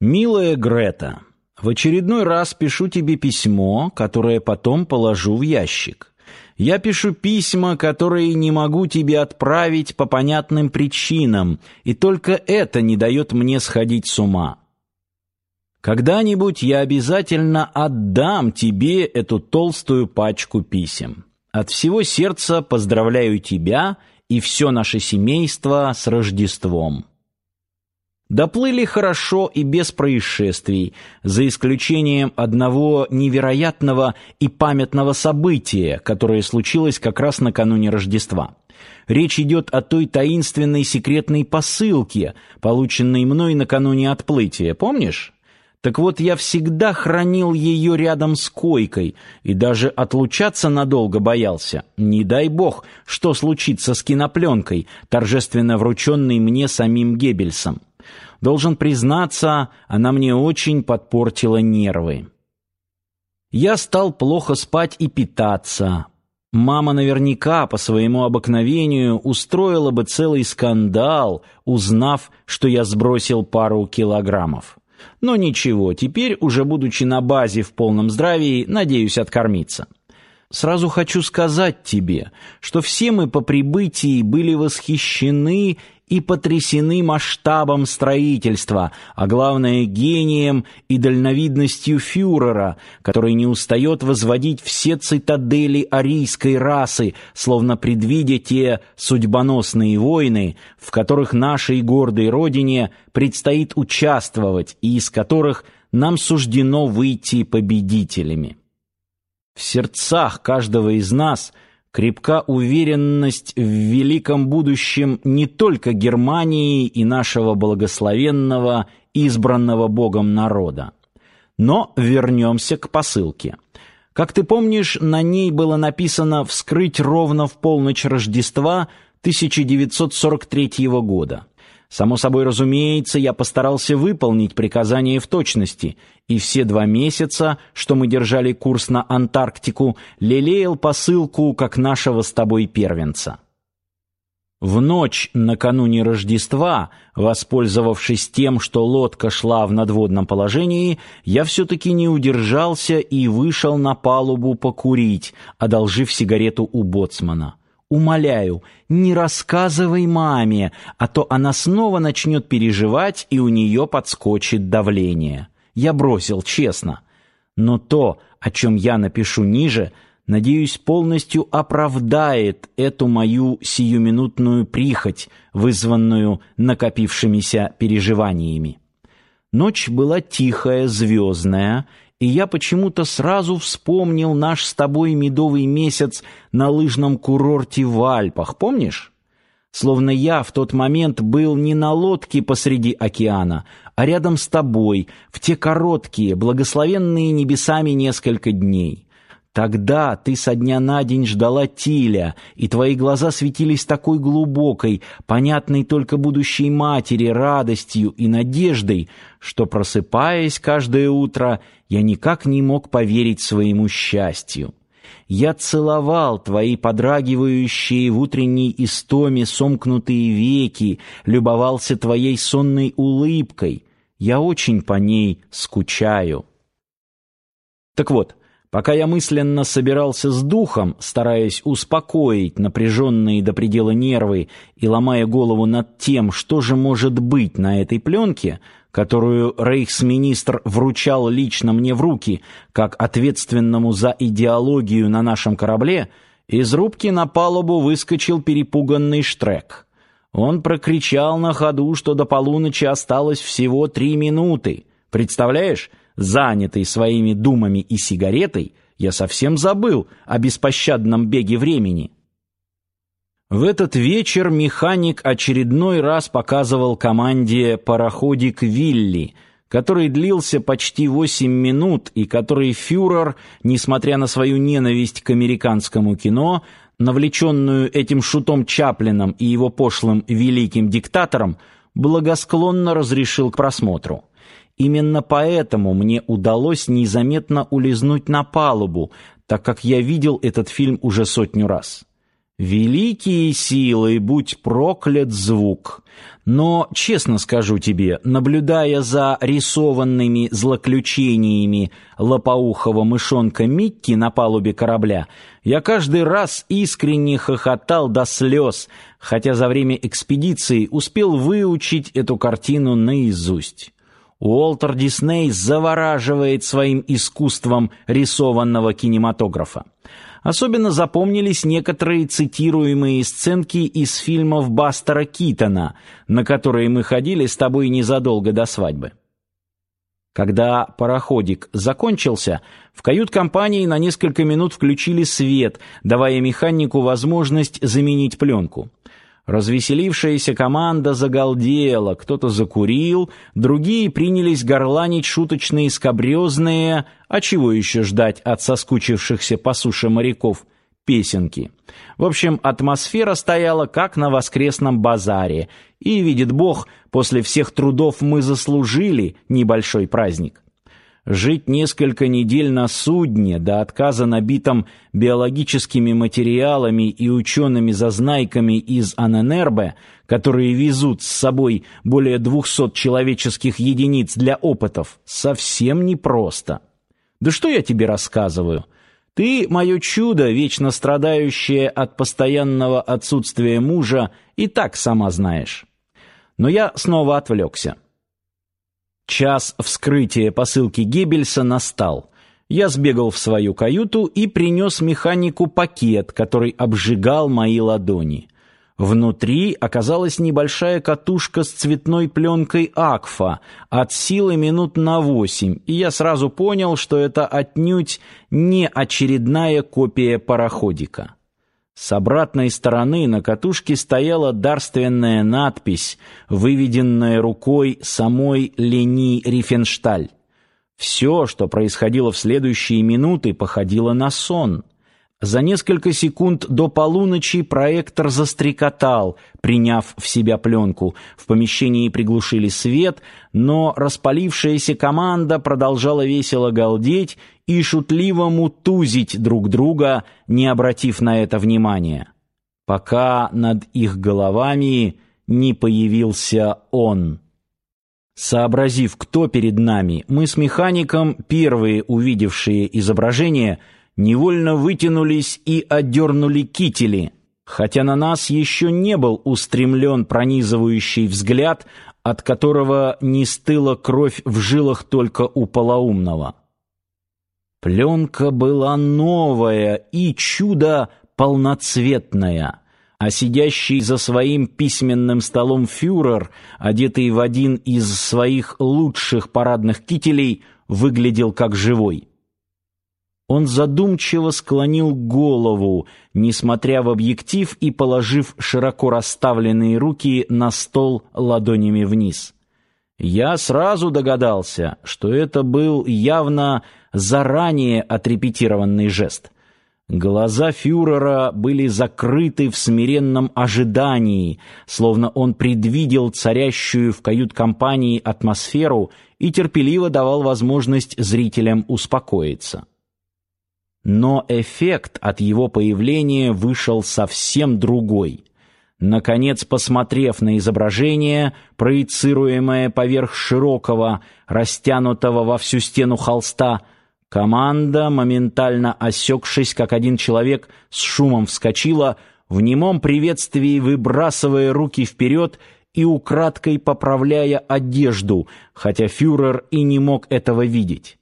Милая Грета, в очередной раз пишу тебе письмо, которое потом положу в ящик. Я пишу письма, которые не могу тебе отправить по понятным причинам, и только это не дает мне сходить с ума. Когда-нибудь я обязательно отдам тебе эту толстую пачку писем. От всего сердца поздравляю тебя и все наше семейство с Рождеством. Доплыли хорошо и без происшествий, за исключением одного невероятного и памятного события, которое случилось как раз накануне Рождества. Речь идет о той таинственной секретной посылке, полученной мной накануне отплытия, помнишь? Так вот, я всегда хранил ее рядом с койкой и даже отлучаться надолго боялся. Не дай бог, что случится с кинопленкой, торжественно врученной мне самим Геббельсом. Должен признаться, она мне очень подпортила нервы. Я стал плохо спать и питаться. Мама наверняка по своему обыкновению устроила бы целый скандал, узнав, что я сбросил пару килограммов. Но ничего, теперь уже будучи на базе в полном здравии, надеюсь откормиться. Сразу хочу сказать тебе, что все мы по прибытии были восхищены и потрясены масштабом строительства, а главное гением и дальновидностью фюрера, который не устает возводить все цитадели арийской расы, словно предвидя те судьбоносные войны, в которых нашей гордой родине предстоит участвовать и из которых нам суждено выйти победителями. В сердцах каждого из нас – крепка уверенность в великом будущем не только Германии и нашего благословенного, избранного Богом народа. Но вернемся к посылке. Как ты помнишь, на ней было написано «Вскрыть ровно в полночь Рождества 1943 года». Само собой разумеется, я постарался выполнить приказание в точности, и все два месяца, что мы держали курс на Антарктику, лелеял посылку как нашего с тобой первенца. В ночь накануне Рождества, воспользовавшись тем, что лодка шла в надводном положении, я все-таки не удержался и вышел на палубу покурить, одолжив сигарету у боцмана. Умоляю, не рассказывай маме, а то она снова начнет переживать, и у нее подскочит давление. Я бросил, честно. Но то, о чем я напишу ниже, надеюсь, полностью оправдает эту мою сиюминутную прихоть, вызванную накопившимися переживаниями. Ночь была тихая, звездная, и я почему-то сразу вспомнил наш с тобой медовый месяц на лыжном курорте в Альпах, помнишь? Словно я в тот момент был не на лодке посреди океана, а рядом с тобой в те короткие, благословенные небесами несколько дней. Тогда ты со дня на день ждала Тиля, и твои глаза светились такой глубокой, понятной только будущей матери радостью и надеждой, что, просыпаясь каждое утро, я никак не мог поверить своему счастью. Я целовал твои подрагивающие в утренней истоме сомкнутые веки, любовался твоей сонной улыбкой. Я очень по ней скучаю. Так вот, Пока я мысленно собирался с духом, стараясь успокоить напряженные до предела нервы и ломая голову над тем, что же может быть на этой пленке, которую рейхсминистр вручал лично мне в руки, как ответственному за идеологию на нашем корабле, из рубки на палубу выскочил перепуганный Штрек. Он прокричал на ходу, что до полуночи осталось всего три минуты. Представляешь? Занятый своими думами и сигаретой, я совсем забыл о беспощадном беге времени. В этот вечер механик очередной раз показывал команде пароходик Вилли, который длился почти восемь минут и который фюрер, несмотря на свою ненависть к американскому кино, навлеченную этим шутом Чаплином и его пошлым великим диктатором, благосклонно разрешил к просмотру. Именно поэтому мне удалось незаметно улизнуть на палубу, так как я видел этот фильм уже сотню раз. Великие силы, будь проклят звук. Но, честно скажу тебе, наблюдая за рисованными злоключениями лопоухого мышонка Микки на палубе корабля, я каждый раз искренне хохотал до слез, хотя за время экспедиции успел выучить эту картину наизусть. Уолтер Дисней завораживает своим искусством рисованного кинематографа. Особенно запомнились некоторые цитируемые сценки из фильмов Бастера Китона, на которые мы ходили с тобой незадолго до свадьбы. Когда пароходик закончился, в кают-компании на несколько минут включили свет, давая механику возможность заменить пленку. Развеселившаяся команда загалдела, кто-то закурил, другие принялись горланить шуточные скабрёзные, а чего еще ждать от соскучившихся по суше моряков, песенки. В общем, атмосфера стояла как на воскресном базаре, и, видит Бог, после всех трудов мы заслужили небольшой праздник. Жить несколько недель на судне, до отказа набитом биологическими материалами и учеными-зазнайками из Аненербе, которые везут с собой более 200 человеческих единиц для опытов, совсем непросто. Да что я тебе рассказываю? Ты, мое чудо, вечно страдающее от постоянного отсутствия мужа, и так сама знаешь. Но я снова отвлекся. Час вскрытия посылки Геббельса настал. Я сбегал в свою каюту и принес механику пакет, который обжигал мои ладони. Внутри оказалась небольшая катушка с цветной пленкой Акфа от силы минут на восемь, и я сразу понял, что это отнюдь не очередная копия пароходика. С обратной стороны на катушке стояла дарственная надпись, выведенная рукой самой Лени Рифеншталь. Все, что происходило в следующие минуты, походило на сон. За несколько секунд до полуночи проектор застрекотал, приняв в себя пленку. В помещении приглушили свет, но распалившаяся команда продолжала весело галдеть и шутливо мутузить друг друга, не обратив на это внимания. Пока над их головами не появился он. Сообразив, кто перед нами, мы с механиком, первые увидевшие изображение, невольно вытянулись и отдернули кители, хотя на нас еще не был устремлен пронизывающий взгляд, от которого не стыла кровь в жилах только у полоумного. Пленка была новая и чудо полноцветная, а сидящий за своим письменным столом фюрер, одетый в один из своих лучших парадных кителей, выглядел как живой. Он задумчиво склонил голову, несмотря в объектив и положив широко расставленные руки на стол ладонями вниз. Я сразу догадался, что это был явно заранее отрепетированный жест. Глаза фюрера были закрыты в смиренном ожидании, словно он предвидел царящую в кают-компании атмосферу и терпеливо давал возможность зрителям успокоиться. Но эффект от его появления вышел совсем другой. Наконец, посмотрев на изображение, проецируемое поверх широкого, растянутого во всю стену холста, команда, моментально осекшись, как один человек, с шумом вскочила, в немом приветствии выбрасывая руки вперед и украдкой поправляя одежду, хотя фюрер и не мог этого видеть.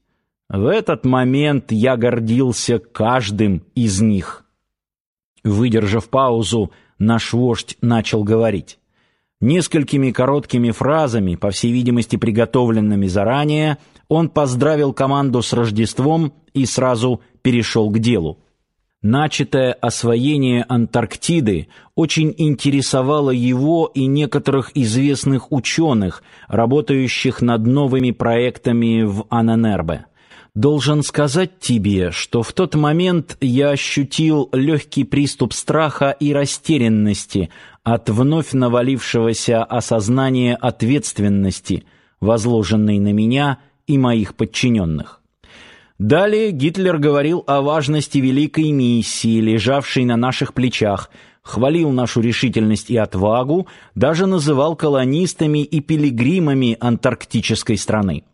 В этот момент я гордился каждым из них. Выдержав паузу, наш вождь начал говорить. Несколькими короткими фразами, по всей видимости приготовленными заранее, он поздравил команду с Рождеством и сразу перешел к делу. Начатое освоение Антарктиды очень интересовало его и некоторых известных ученых, работающих над новыми проектами в Аненербе. Должен сказать тебе, что в тот момент я ощутил легкий приступ страха и растерянности от вновь навалившегося осознания ответственности, возложенной на меня и моих подчиненных. Далее Гитлер говорил о важности великой миссии, лежавшей на наших плечах, хвалил нашу решительность и отвагу, даже называл колонистами и пилигримами антарктической страны.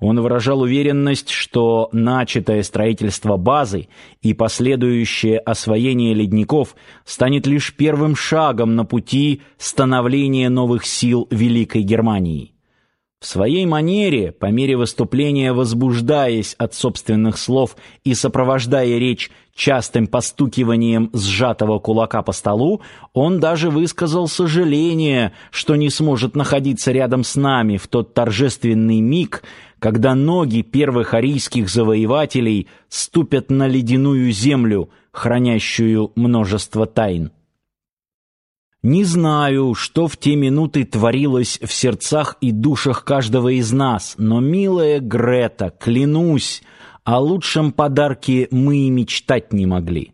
Он выражал уверенность, что начатое строительство базы и последующее освоение ледников станет лишь первым шагом на пути становления новых сил Великой Германии. В своей манере, по мере выступления возбуждаясь от собственных слов и сопровождая речь частым постукиванием сжатого кулака по столу, он даже высказал сожаление, что не сможет находиться рядом с нами в тот торжественный миг, когда ноги первых арийских завоевателей ступят на ледяную землю, хранящую множество тайн. Не знаю, что в те минуты творилось в сердцах и душах каждого из нас, но, милая Грета, клянусь, о лучшем подарке мы и мечтать не могли.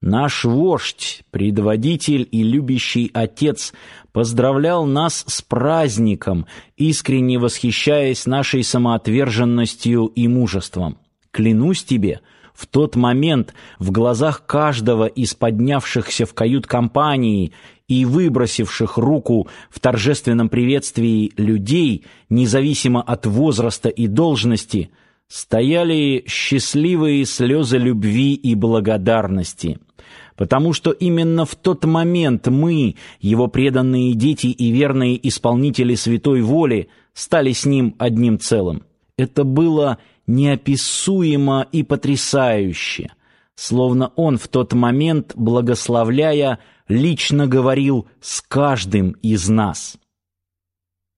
Наш вождь, предводитель и любящий отец поздравлял нас с праздником, искренне восхищаясь нашей самоотверженностью и мужеством. Клянусь тебе, — в тот момент в глазах каждого из поднявшихся в кают-компании и выбросивших руку в торжественном приветствии людей, независимо от возраста и должности, стояли счастливые слезы любви и благодарности. Потому что именно в тот момент мы, его преданные дети и верные исполнители святой воли, стали с ним одним целым. Это было неописуемо и потрясающе, словно он в тот момент, благословляя, лично говорил с каждым из нас.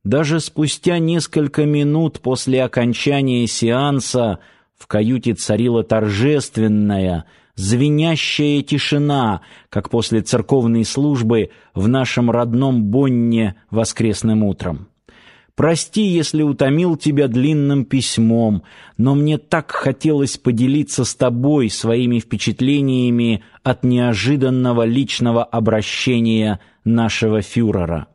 Даже спустя несколько минут после окончания сеанса в каюте царила торжественная, звенящая тишина, как после церковной службы в нашем родном Бонне воскресным утром. Прости, если утомил тебя длинным письмом, но мне так хотелось поделиться с тобой своими впечатлениями от неожиданного личного обращения нашего фюрера.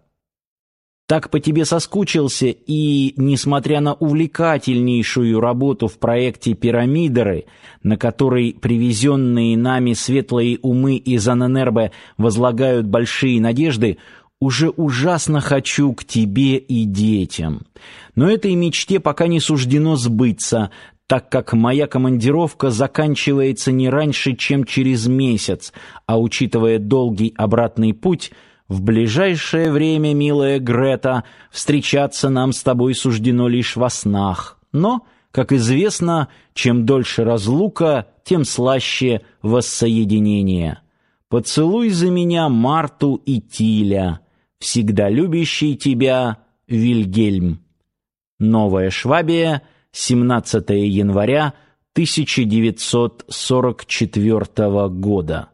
Так по тебе соскучился и, несмотря на увлекательнейшую работу в проекте «Пирамидеры», на который привезенные нами светлые умы из Аненербе возлагают большие надежды, уже ужасно хочу к тебе и детям. Но этой мечте пока не суждено сбыться, так как моя командировка заканчивается не раньше, чем через месяц, а учитывая долгий обратный путь, в ближайшее время, милая Грета, встречаться нам с тобой суждено лишь во снах. Но, как известно, чем дольше разлука, тем слаще воссоединение. Поцелуй за меня Марту и Тиля всегда любящий тебя Вильгельм. Новая Швабия, 17 января 1944 года.